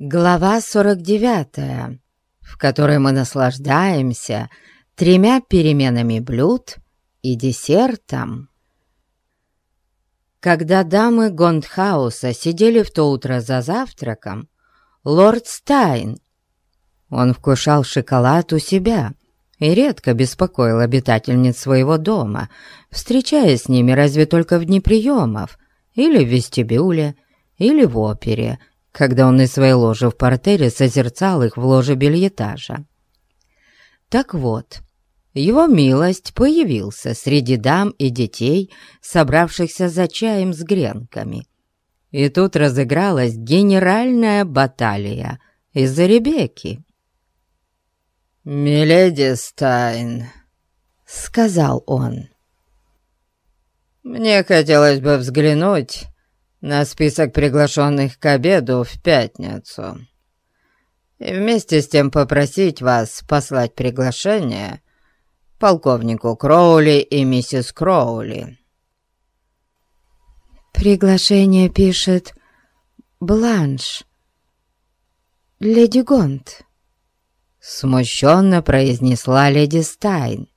Глава 49, в которой мы наслаждаемся тремя переменами блюд и десертом. Когда дамы Гондхауса сидели в то утро за завтраком, лорд Стайн, он вкушал шоколад у себя и редко беспокоил обитательниц своего дома, встречаясь с ними разве только в дни приемов, или в вестибюле, или в опере – когда он из своей ложи в портере созерцал их в ложе бельетажа. Так вот, его милость появился среди дам и детей, собравшихся за чаем с гренками. И тут разыгралась генеральная баталия из-за Ребекки. «Миледи Стайн», — сказал он, — «мне хотелось бы взглянуть на список приглашенных к обеду в пятницу. И вместе с тем попросить вас послать приглашение полковнику Кроули и миссис Кроули. «Приглашение пишет Бланш, леди Гонт», — смущенно произнесла леди Стайн.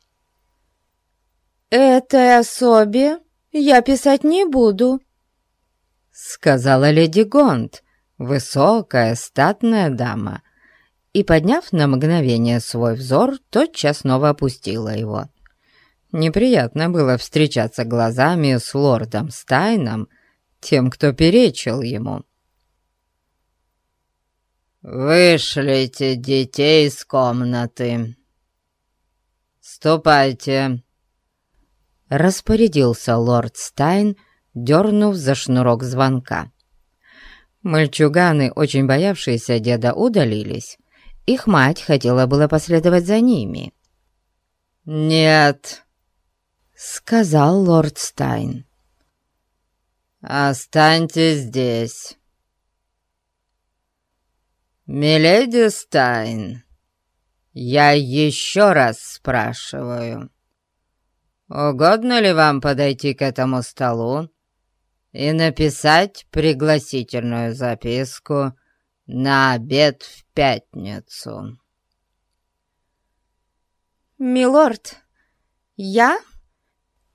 «Этой особе я писать не буду», сказала леди Гонт, высокая, статная дама, и, подняв на мгновение свой взор, тотчас снова опустила его. Неприятно было встречаться глазами с лордом Стайном, тем, кто перечил ему. «Вышлите детей из комнаты. Ступайте», — распорядился лорд Стайн, дернув за шнурок звонка. Мальчуганы, очень боявшиеся деда, удалились. Их мать хотела было последовать за ними. «Нет», — сказал лорд Стайн. «Останьтесь здесь». «Миледи Стайн, я еще раз спрашиваю, угодно ли вам подойти к этому столу и написать пригласительную записку на обед в пятницу. «Милорд, я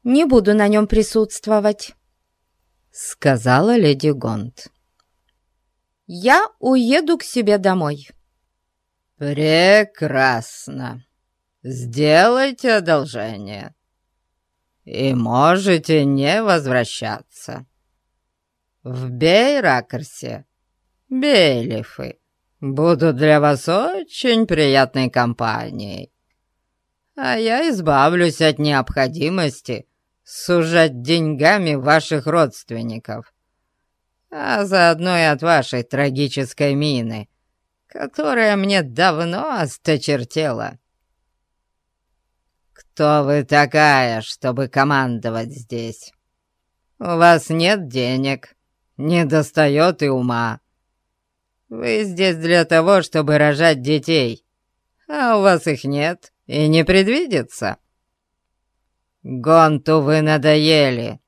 не буду на нем присутствовать», — сказала леди Гонт. «Я уеду к себе домой». «Прекрасно. Сделайте одолжение. И можете не возвращаться». В Бейракерсе Бейлифы будут для вас очень приятной компанией. А я избавлюсь от необходимости сужать деньгами ваших родственников, а заодно и от вашей трагической мины, которая мне давно осточертела. Кто вы такая, чтобы командовать здесь? У вас нет денег, не достает и ума. Вы здесь для того, чтобы рожать детей, а у вас их нет и не предвидится. Гонту вы надоели.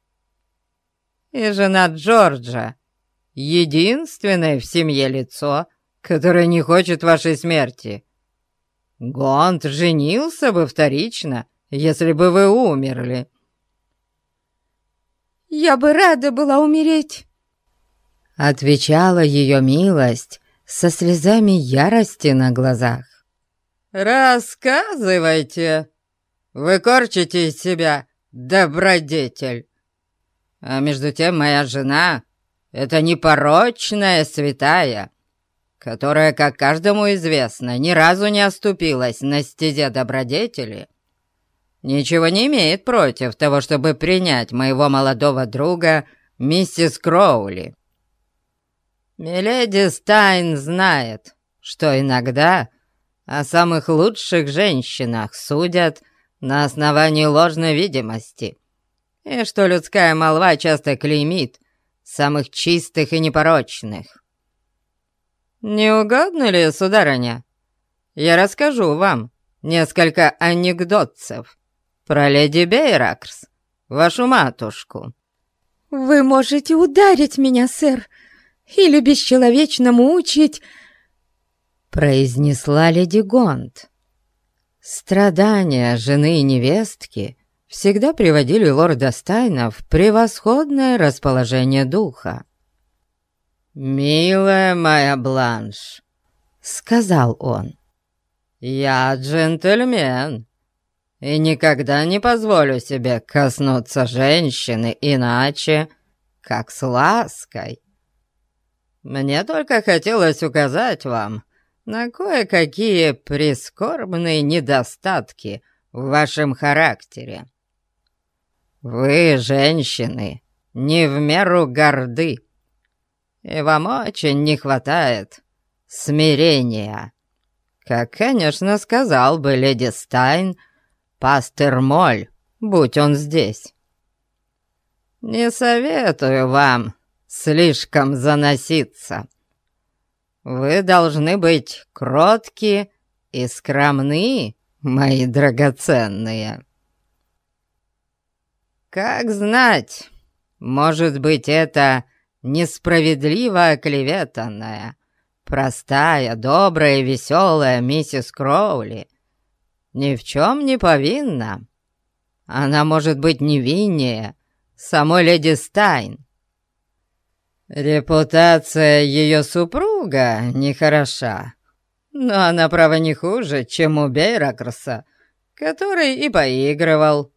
И жена Джорджа — единственное в семье лицо, которое не хочет вашей смерти. Гонт женился бы вторично, если бы вы умерли. «Я бы рада была умереть», Отвечала ее милость со слезами ярости на глазах. «Рассказывайте! Вы корчите из себя добродетель. А между тем моя жена — это непорочная святая, которая, как каждому известно, ни разу не оступилась на стезе добродетели, ничего не имеет против того, чтобы принять моего молодого друга миссис Кроули. Миледи Стайн знает, что иногда о самых лучших женщинах судят на основании ложной видимости, и что людская молва часто клеймит самых чистых и непорочных. Не угодно ли, сударыня, я расскажу вам несколько анекдотцев про леди Бейракс, вашу матушку?» «Вы можете ударить меня, сэр, или бесчеловечно мучить, произнесла леди Гонт. Страдания жены и невестки всегда приводили лорда Стайна в превосходное расположение духа. «Милая моя Бланш», — сказал он, — «я джентльмен и никогда не позволю себе коснуться женщины иначе, как с лаской. Мне только хотелось указать вам на кое-какие прискорбные недостатки в вашем характере. Вы, женщины, не в меру горды, и вам очень не хватает смирения. Как, конечно, сказал бы леди Стайн, пастор Моль, будь он здесь. Не советую вам слишком заноситься. Вы должны быть кротки и скромны, мои драгоценные. Как знать, может быть, это несправедливо оклеветанная, простая, добрая веселая миссис Кроули ни в чем не повинна. Она может быть невиннее самой леди Стайн. Репутация ее супруга нехороша, но она, право, не хуже, чем у Бейракрса, который и поигрывал,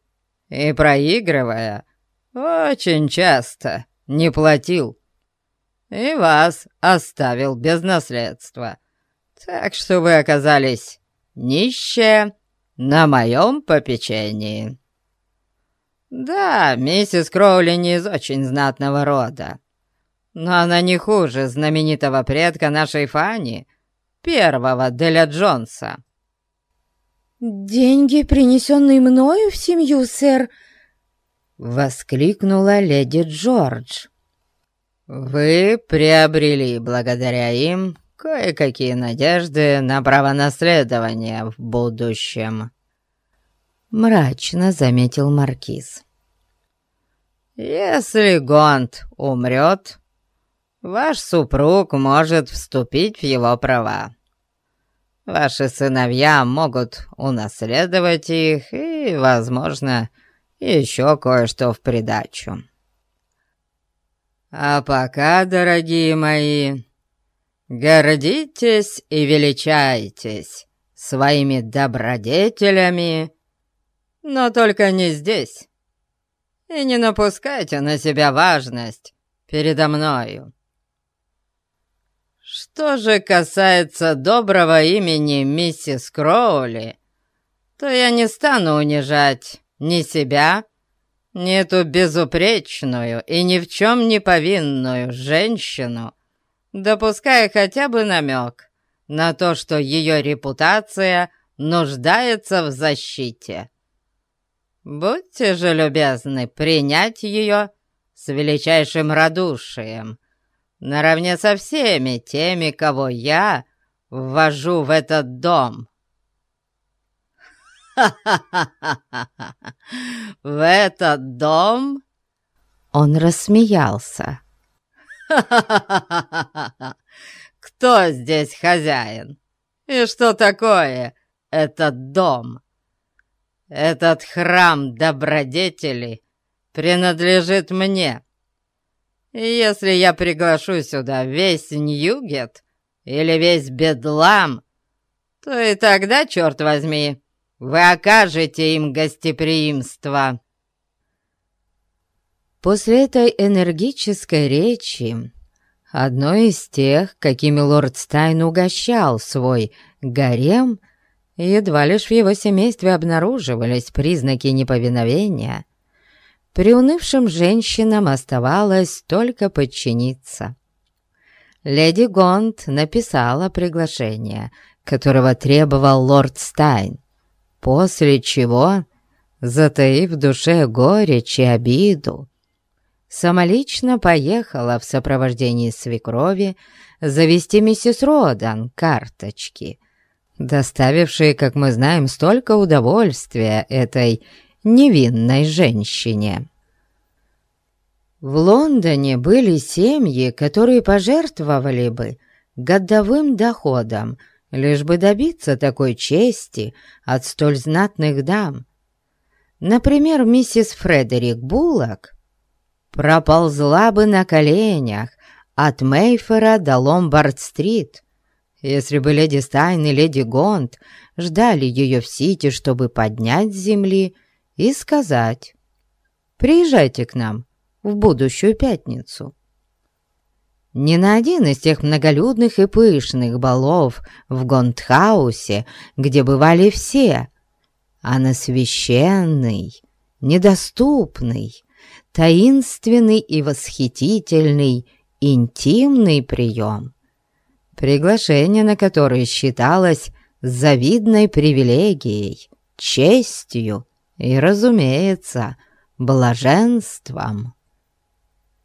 и, проигрывая, очень часто не платил, и вас оставил без наследства, так что вы оказались нищие на моем попечении. Да, миссис Кроули не из очень знатного рода, но она не хуже знаменитого предка нашей Фани, первого Деля Джонса. «Деньги, принесенные мною в семью, сэр!» — воскликнула леди Джордж. «Вы приобрели благодаря им кое-какие надежды на право наследования в будущем», — мрачно заметил Маркиз. «Если Гонт умрет, ваш супруг может вступить в его права. Ваши сыновья могут унаследовать их и, возможно, еще кое-что в придачу. А пока, дорогие мои, гордитесь и величайтесь своими добродетелями, но только не здесь, и не напускайте на себя важность передо мною. Что же касается доброго имени миссис Кроули, то я не стану унижать ни себя, ни эту безупречную и ни в чем не повинную женщину, допуская хотя бы намек на то, что ее репутация нуждается в защите. Будьте же любезны принять ее с величайшим радушием, наравне со всеми теми, кого я ввожу в этот дом. В этот дом?» Он рассмеялся. Кто здесь хозяин? И что такое этот дом? Этот храм добродетели принадлежит мне. Если я приглашу сюда весь Ньюгет или весь Бедлам, то и тогда, черт возьми, вы окажете им гостеприимство». После этой энергической речи, одной из тех, какими лорд Стайн угощал свой гарем, едва лишь в его семействе обнаруживались признаки неповиновения, приунывшим женщинам оставалось только подчиниться. Леди Гонт написала приглашение, которого требовал лорд Стайн, После чего, затаив в душе горечь и обиду, самолично поехала в сопровождении свекрови завести миссис Родан карточки, доставившие, как мы знаем, столько удовольствия этой невинной женщине. В Лондоне были семьи, которые пожертвовали бы годовым доходом лишь бы добиться такой чести от столь знатных дам. Например, миссис Фредерик Буллок проползла бы на коленях от Мейфера до Ломбард-стрит, если бы леди Стайн и леди Гонт ждали ее в Сити, чтобы поднять с земли и сказать «Приезжайте к нам в будущую пятницу». Ни на один из тех многолюдных и пышных балов в Гонтхаусе, где бывали все, а на священный, недоступный, таинственный и восхитительный интимный прием, приглашение на который считалось завидной привилегией, честью и, разумеется, блаженством.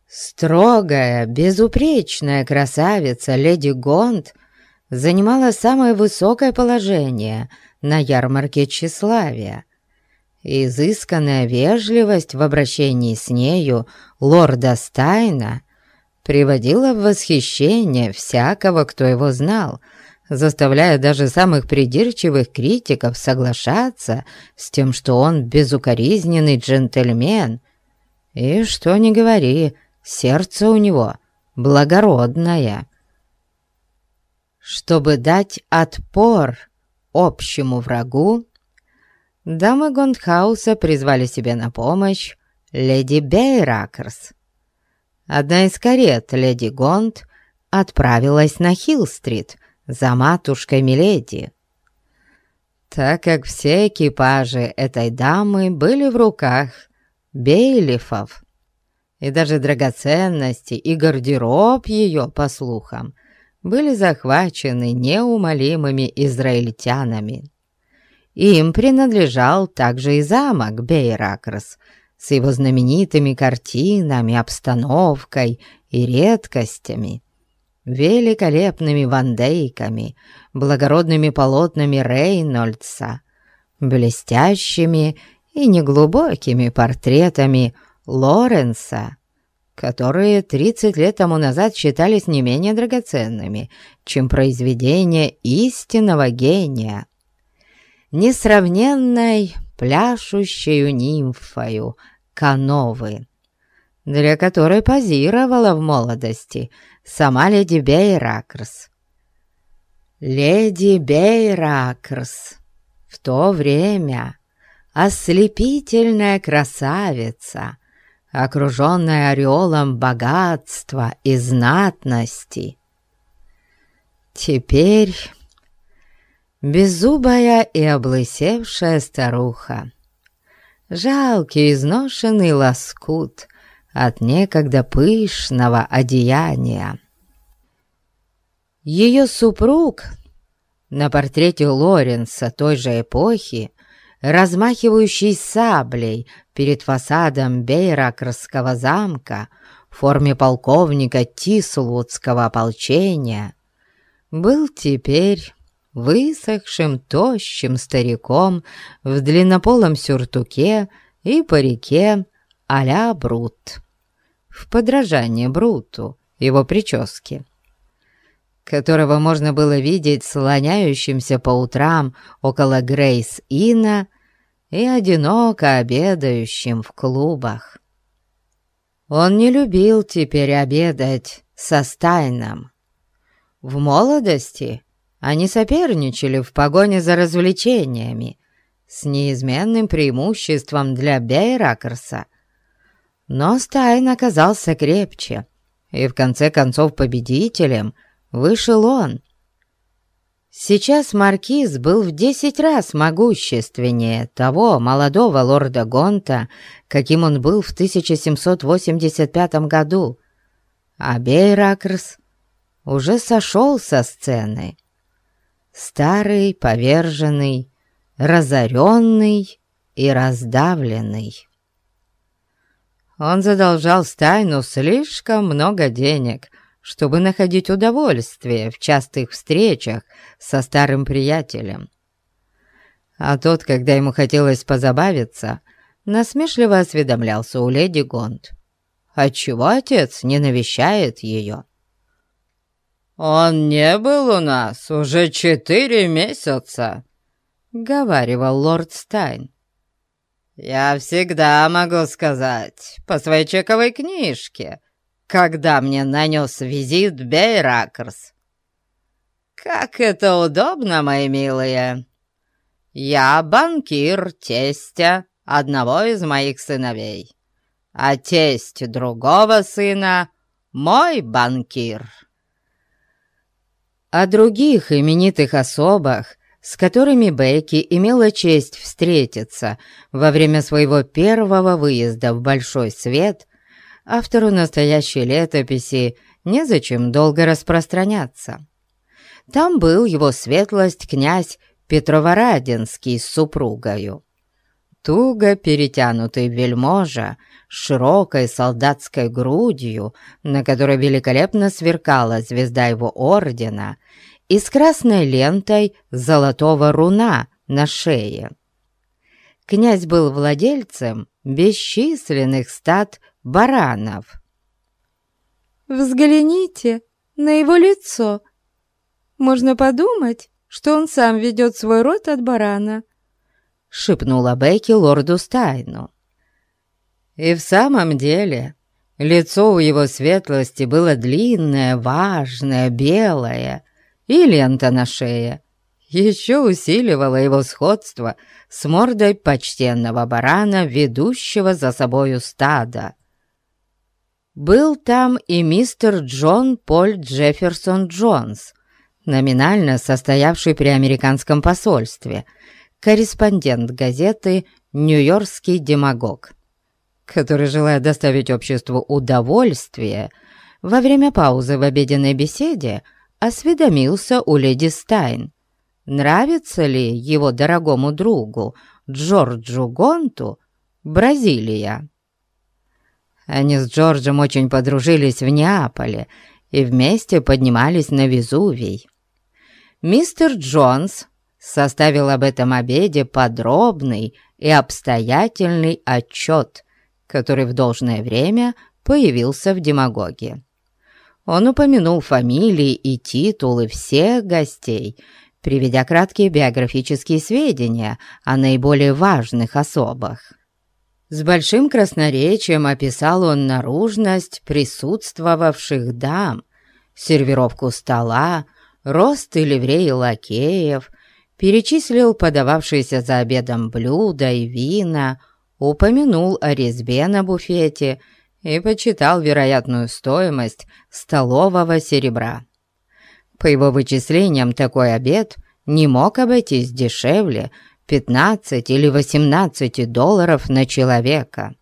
Строгая, безупречная красавица леди Гонт занимала самое высокое положение на ярмарке тщеславия. Изысканная вежливость в обращении с нею лорда Стайна приводила в восхищение всякого, кто его знал, заставляя даже самых придирчивых критиков соглашаться с тем, что он безукоризненный джентльмен. И что ни говори, сердце у него благородное. Чтобы дать отпор общему врагу, дамы Гондхауса призвали себе на помощь леди Бейракерс. Одна из карет леди Гонд отправилась на Хилл-стрит за матушкой Миледи. Так как все экипажи этой дамы были в руках бейлифов, и даже драгоценности и гардероб ее, по слухам, были захвачены неумолимыми израильтянами. Им принадлежал также и замок Бейракрос с его знаменитыми картинами, обстановкой и редкостями, великолепными вандейками, благородными полотнами Рейнольдса, блестящими и неглубокими портретами Лоренса, которые 30 лет тому назад считались не менее драгоценными, чем произведения истинного гения, несравненной пляшущей нимфою Кановы, для которой позировала в молодости сама леди Бейракрс. Леди Бейракрс в то время ослепительная красавица — окруженная ореолом богатства и знатности. Теперь беззубая и облысевшая старуха, жалкий изношенный лоскут от некогда пышного одеяния. Ее супруг на портрете Лоренса той же эпохи размахивающий саблей перед фасадом Бейракрского замка в форме полковника Тислвудского ополчения, был теперь высохшим, тощим стариком в длиннополом сюртуке и парике а-ля Брут, в подражание Бруту, его прическе которого можно было видеть слоняющимся по утрам около Грейс-Инна и одиноко обедающим в клубах. Он не любил теперь обедать со Стайном. В молодости они соперничали в погоне за развлечениями, с неизменным преимуществом для Бейракерса. Но Стайн оказался крепче, и в конце концов победителем — вышел он. Сейчас маркиз был в десять раз могущественнее того молодого лорда Гонта, каким он был в 1785 году, а Бейракрс уже сошел со сцены. Старый, поверженный, разоренный и раздавленный. Он задолжал Стайну слишком много денег — чтобы находить удовольствие в частых встречах со старым приятелем. А тот, когда ему хотелось позабавиться, насмешливо осведомлялся у леди Гонт. «Отчего отец не навещает ее?» «Он не был у нас уже четыре месяца», — говаривал лорд Стайн. «Я всегда могу сказать по своей чековой книжке, когда мне нанес визит Бейракерс. Как это удобно, мои милые! Я банкир тестя одного из моих сыновей, а тесть другого сына — мой банкир». О других именитых особах с которыми Бекки имела честь встретиться во время своего первого выезда в Большой Свет, автору настоящей летописи незачем долго распространяться. Там был его светлость князь Петроворадинский с супругою. Туго перетянутый вельможа с широкой солдатской грудью, на которой великолепно сверкала звезда его ордена, и с красной лентой золотого руна на шее. Князь был владельцем бесчисленных стад баранов. «Взгляните на его лицо. Можно подумать, что он сам ведет свой род от барана», — шепнула Бекки лорду Стайну. И в самом деле лицо у его светлости было длинное, важное, белое, и лента на шее еще усиливала его сходство с мордой почтенного барана, ведущего за собою стада. Был там и мистер Джон Поль Джефферсон Джонс, номинально состоявший при американском посольстве, корреспондент газеты «Нью-Йоркский демагог», который, желая доставить обществу удовольствие, во время паузы в обеденной беседе осведомился у леди Стайн, нравится ли его дорогому другу Джорджу Гонту Бразилия. Они с Джорджем очень подружились в Неаполе и вместе поднимались на Везувий. Мистер Джонс составил об этом обеде подробный и обстоятельный отчет, который в должное время появился в демагоге. Он упомянул фамилии и титулы всех гостей, приведя краткие биографические сведения о наиболее важных особах. С большим красноречием описал он наружность присутствовавших дам, сервировку стола, рост и ливреи лакеев, перечислил подававшиеся за обедом блюда и вина, упомянул о резьбе на буфете – и почитал вероятную стоимость столового серебра. По его вычислениям, такой обед не мог обойтись дешевле 15 или 18 долларов на человека.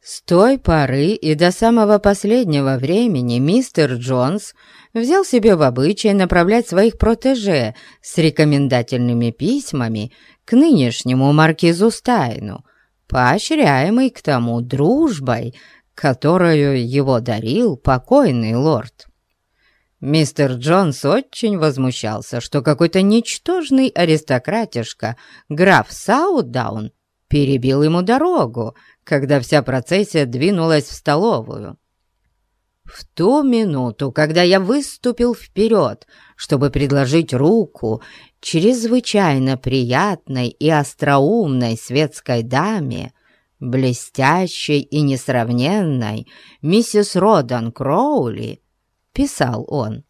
С той поры и до самого последнего времени мистер Джонс взял себе в обычай направлять своих протеже с рекомендательными письмами к нынешнему маркизу Стайну, поощряемый к тому дружбой, которую его дарил покойный лорд. Мистер Джонс очень возмущался, что какой-то ничтожный аристократишка, граф Саудаун, перебил ему дорогу, когда вся процессия двинулась в столовую. В ту минуту, когда я выступил вперед, чтобы предложить руку чрезвычайно приятной и остроумной светской даме, блестящей и несравненной миссис Родан Кроули, писал он.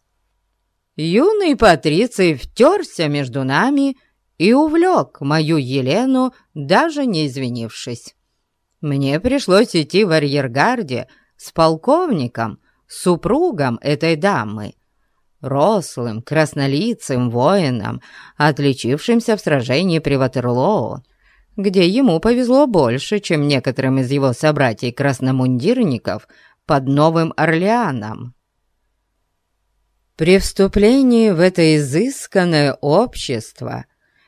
Юный Патриций втерся между нами и увлек мою Елену, даже не извинившись. Мне пришлось идти в арьергарде с полковником, супругом этой дамы, рослым, краснолицым воином, отличившимся в сражении при Ватерлоу, где ему повезло больше, чем некоторым из его собратьей-красномундирников под Новым Орлеаном. При вступлении в это изысканное общество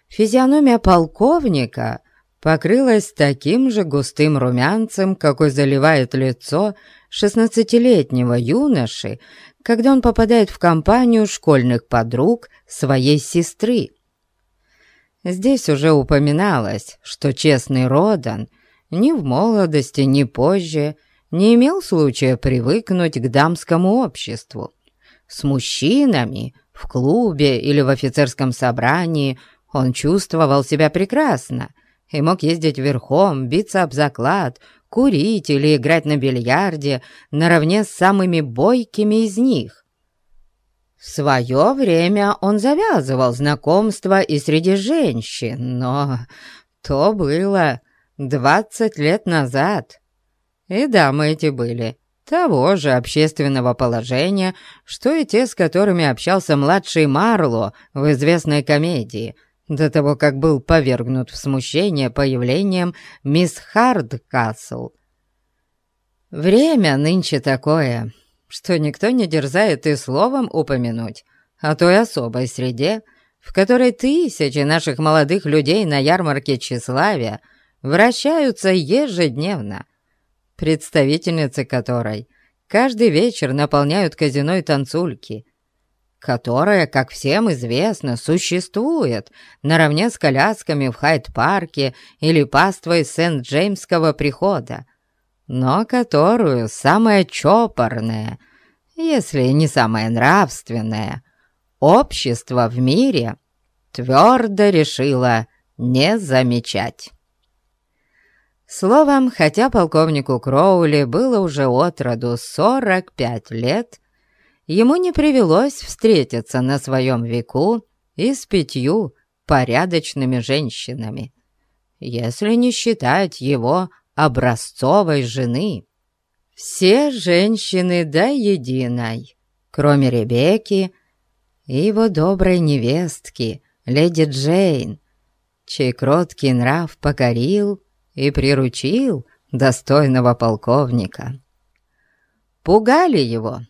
физиономия полковника покрылась таким же густым румянцем, какой заливает лицо шестнадцатилетнего юноши, когда он попадает в компанию школьных подруг своей сестры. Здесь уже упоминалось, что честный Родан ни в молодости, ни позже не имел случая привыкнуть к дамскому обществу. С мужчинами в клубе или в офицерском собрании он чувствовал себя прекрасно и мог ездить верхом, биться об заклад, курить или играть на бильярде наравне с самыми бойкими из них. В свое время он завязывал знакомства и среди женщин, но то было двадцать лет назад. И дамы эти были того же общественного положения, что и те, с которыми общался младший Марло в известной комедии, до того, как был повергнут в смущение появлением мисс Хардкасл. Время нынче такое, что никто не дерзает и словом упомянуть о той особой среде, в которой тысячи наших молодых людей на ярмарке тщеславия вращаются ежедневно, представительницы которой каждый вечер наполняют казино и танцульки, которая, как всем известно, существует наравне с колясками в Хайд-парке или паствой Сент-Джеймского прихода, но которую самое чопорное, если не самое нравственное, общество в мире твердо решило не замечать. Словом, хотя полковнику Кроули было уже от роду 45 лет, ему не привелось встретиться на своем веку и с пятью порядочными женщинами, если не считать его образцовой жены. Все женщины до единой, кроме Ребекки и его доброй невестки, леди Джейн, чей кроткий нрав покорил и приручил достойного полковника. Пугали его,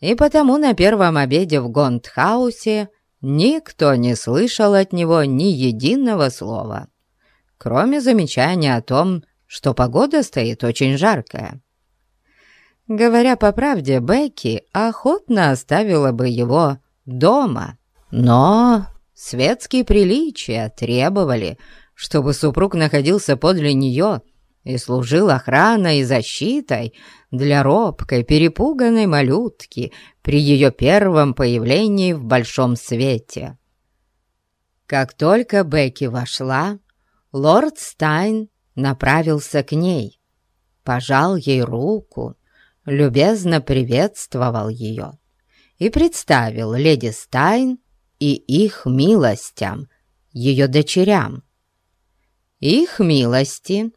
и потому на первом обеде в Гондхаусе никто не слышал от него ни единого слова, кроме замечания о том, что погода стоит очень жаркая. Говоря по правде, Бекки охотно оставила бы его дома, но светские приличия требовали, чтобы супруг находился подле нее и служил охраной и защитой для робкой, перепуганной малютки при ее первом появлении в большом свете. Как только Бекки вошла, лорд Стайн направился к ней, пожал ей руку, любезно приветствовал ее и представил леди Стайн и их милостям, ее дочерям. Их милости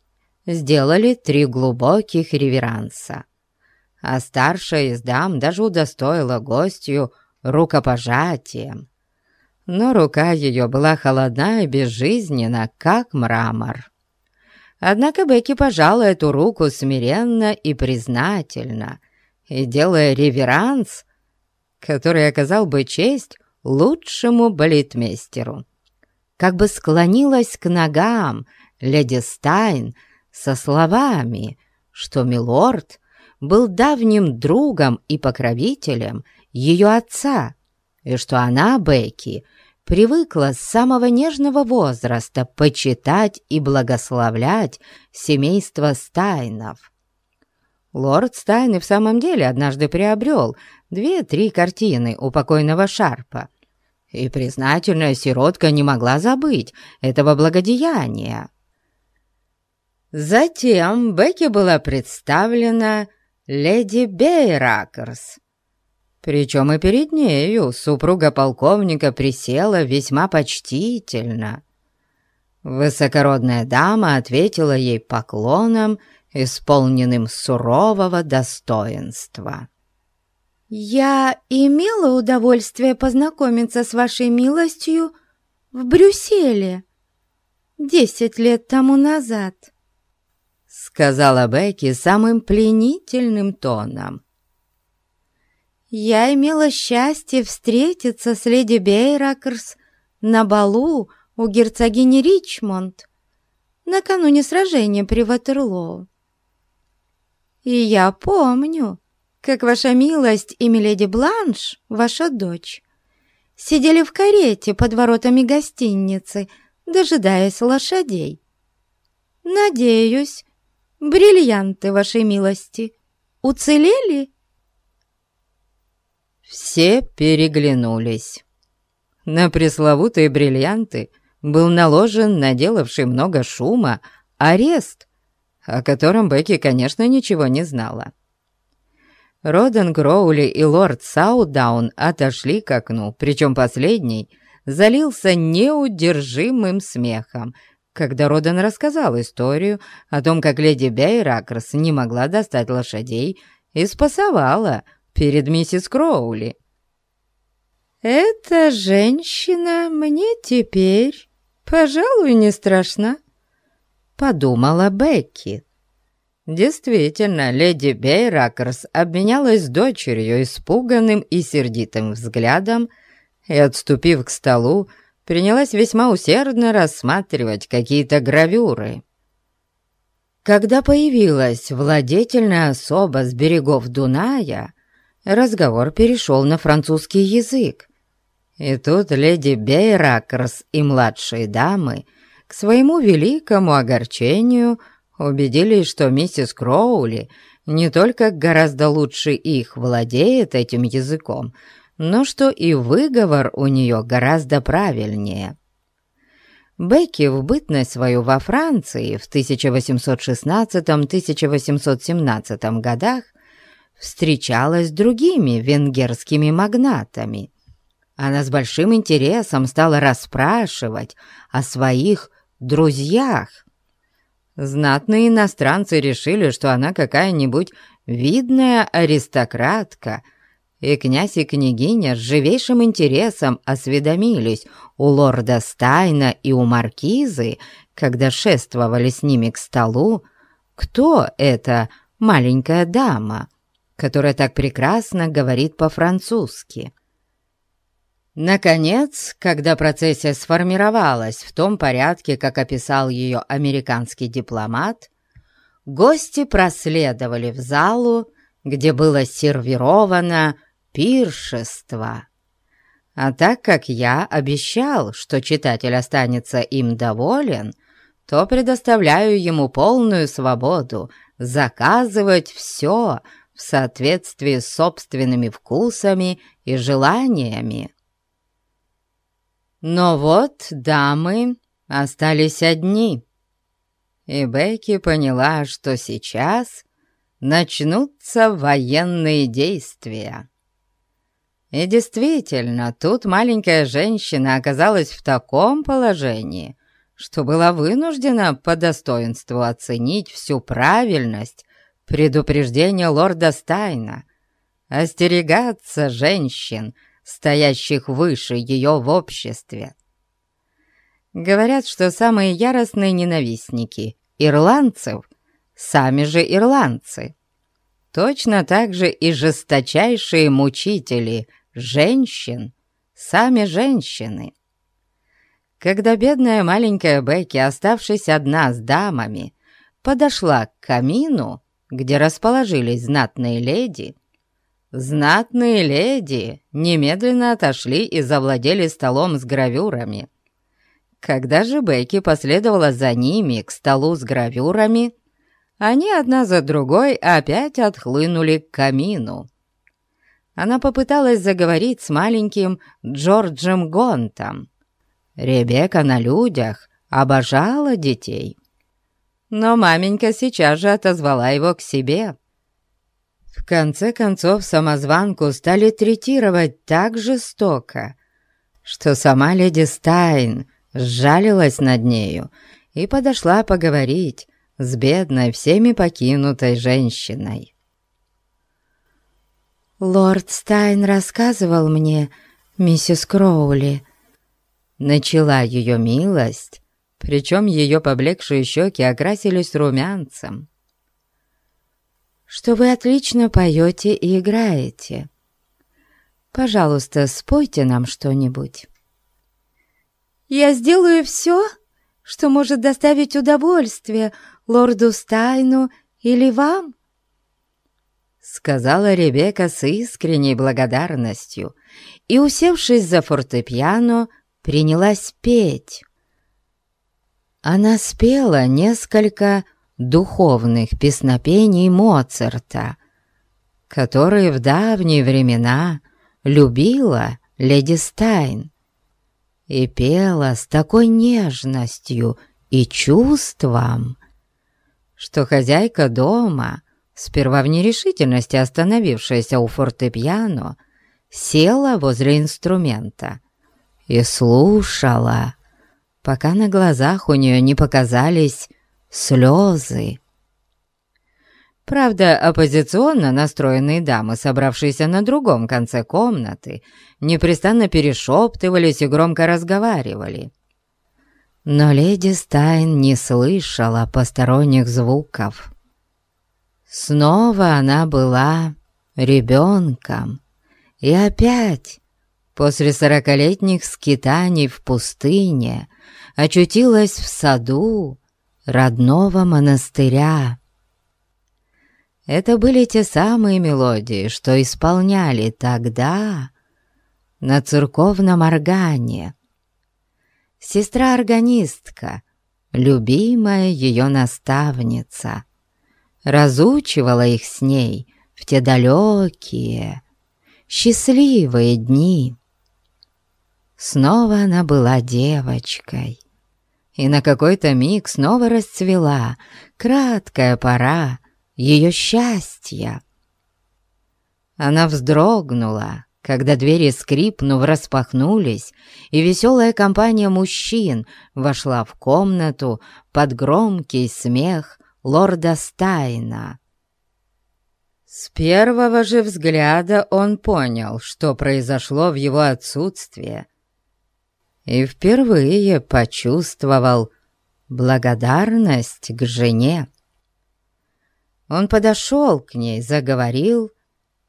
сделали три глубоких реверанса, а старшая из дам даже удостоила гостью рукопожатием. Но рука ее была холодна и безжизненна, как мрамор. Однако Бекки пожала эту руку смиренно и признательно, и, делая реверанс, который оказал бы честь лучшему балетмейстеру, как бы склонилась к ногам леди Стайн со словами, что милорд был давним другом и покровителем ее отца, и что она, Бекки, привыкла с самого нежного возраста почитать и благословлять семейство Стайнов. Лорд Стайн и в самом деле однажды приобрел две-три картины у покойного Шарпа, и признательная сиротка не могла забыть этого благодеяния. Затем Бекки была представлена леди Бейракерс. Причем и перед нею супруга полковника присела весьма почтительно. Высокородная дама ответила ей поклоном, исполненным сурового достоинства. «Я имела удовольствие познакомиться с вашей милостью в Брюсселе десять лет тому назад», сказала Бекки самым пленительным тоном. «Я имела счастье встретиться с леди Бейракерс на балу у герцогини Ричмонд накануне сражения при Ватерлоу. И я помню, как ваша милость и миледи Бланш, ваша дочь, сидели в карете под воротами гостиницы, дожидаясь лошадей. Надеюсь, бриллианты вашей милости уцелели?» Все переглянулись. На пресловутые бриллианты был наложен наделавший много шума арест, о котором Бекки, конечно, ничего не знала. Роден Гроули и лорд Саудаун отошли к окну, причем последний залился неудержимым смехом, когда Роден рассказал историю о том, как леди Бейракрс не могла достать лошадей и спасовала перед миссис Кроули. «Эта женщина мне теперь, пожалуй, не страшна», — подумала Бекки. Действительно, леди Бейракерс обменялась с дочерью испуганным и сердитым взглядом и, отступив к столу, принялась весьма усердно рассматривать какие-то гравюры. Когда появилась владетельная особа с берегов Дуная, разговор перешел на французский язык. И тут леди Бейракерс и младшие дамы к своему великому огорчению – убедились, что миссис Кроули не только гораздо лучше их владеет этим языком, но что и выговор у нее гораздо правильнее. Бекки в бытность свою во Франции в 1816-1817 годах встречалась с другими венгерскими магнатами. Она с большим интересом стала расспрашивать о своих друзьях, Знатные иностранцы решили, что она какая-нибудь видная аристократка, и князь и княгиня с живейшим интересом осведомились у лорда Стайна и у маркизы, когда шествовали с ними к столу, кто эта маленькая дама, которая так прекрасно говорит по-французски. Наконец, когда процессия сформировалась в том порядке, как описал ее американский дипломат, гости проследовали в залу, где было сервировано пиршество. А так как я обещал, что читатель останется им доволен, то предоставляю ему полную свободу заказывать все в соответствии с собственными вкусами и желаниями. Но вот дамы остались одни, и Бекки поняла, что сейчас начнутся военные действия. И действительно, тут маленькая женщина оказалась в таком положении, что была вынуждена по достоинству оценить всю правильность предупреждения лорда Стайна, остерегаться женщин — стоящих выше ее в обществе. Говорят, что самые яростные ненавистники ирландцев — сами же ирландцы. Точно так же и жесточайшие мучители женщин — сами женщины. Когда бедная маленькая Бекки, оставшись одна с дамами, подошла к камину, где расположились знатные леди, Знатные леди немедленно отошли и завладели столом с гравюрами. Когда же Бекки последовала за ними к столу с гравюрами, они одна за другой опять отхлынули к камину. Она попыталась заговорить с маленьким Джорджем Гонтом. Ребекка на людях обожала детей. Но маменька сейчас же отозвала его к себе — в конце концов, самозванку стали третировать так жестоко, что сама леди Стайн сжалилась над нею и подошла поговорить с бедной, всеми покинутой женщиной. «Лорд Стайн рассказывал мне, миссис Кроули», — начала ее милость, причем ее поблекшие щеки окрасились румянцем что вы отлично поете и играете. Пожалуйста, спойте нам что-нибудь. Я сделаю все, что может доставить удовольствие лорду Стайну или вам, сказала Ребекка с искренней благодарностью и, усевшись за фортепиано, принялась петь. Она спела несколько духовных песнопений Моцарта, которые в давние времена любила леди Стайн и пела с такой нежностью и чувством, что хозяйка дома, сперва в нерешительности остановившаяся у фортепиано, села возле инструмента и слушала, пока на глазах у нее не показались слезы. Правда, оппозиционно настроенные дамы, собравшиеся на другом конце комнаты, непрестанно перешептывались и громко разговаривали. Но леди Стайн не слышала посторонних звуков. Снова она была ребенком, и опять, после сорокалетних скитаний в пустыне, очутилась в саду родного монастыря. Это были те самые мелодии, что исполняли тогда на церковном органе. Сестра-органистка, любимая ее наставница, разучивала их с ней в те далекие, счастливые дни. Снова она была девочкой, и на какой-то миг снова расцвела краткая пора ее счастья. Она вздрогнула, когда двери, скрипнув, распахнулись, и веселая компания мужчин вошла в комнату под громкий смех лорда Стайна. С первого же взгляда он понял, что произошло в его отсутствие, и впервые почувствовал благодарность к жене. Он подошел к ней, заговорил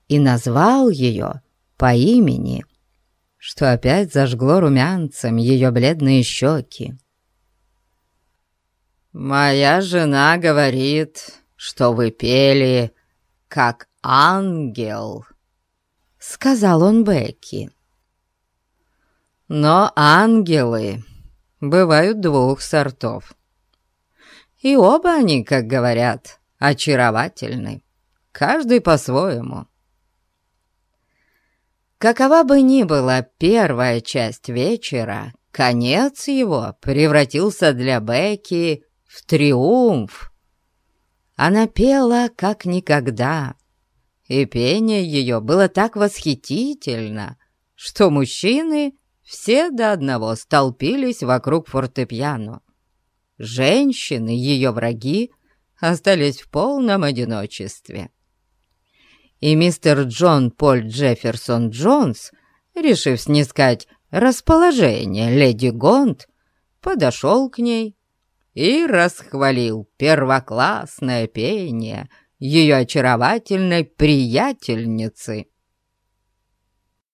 и назвал ее по имени, что опять зажгло румянцем ее бледные щеки. «Моя жена говорит, что вы пели как ангел», — сказал он Бекки. «Но ангелы бывают двух сортов, и оба они, как говорят, очаровательны, каждый по-своему». Какова бы ни была первая часть вечера, конец его превратился для Бекки в триумф. Она пела как никогда, и пение ее было так восхитительно, что мужчины все до одного столпились вокруг фортепиано. Женщины, ее враги, остались в полном одиночестве и мистер Джон Поль Джефферсон Джонс, решив снискать расположение леди Гонт, подошел к ней и расхвалил первоклассное пение ее очаровательной приятельницы.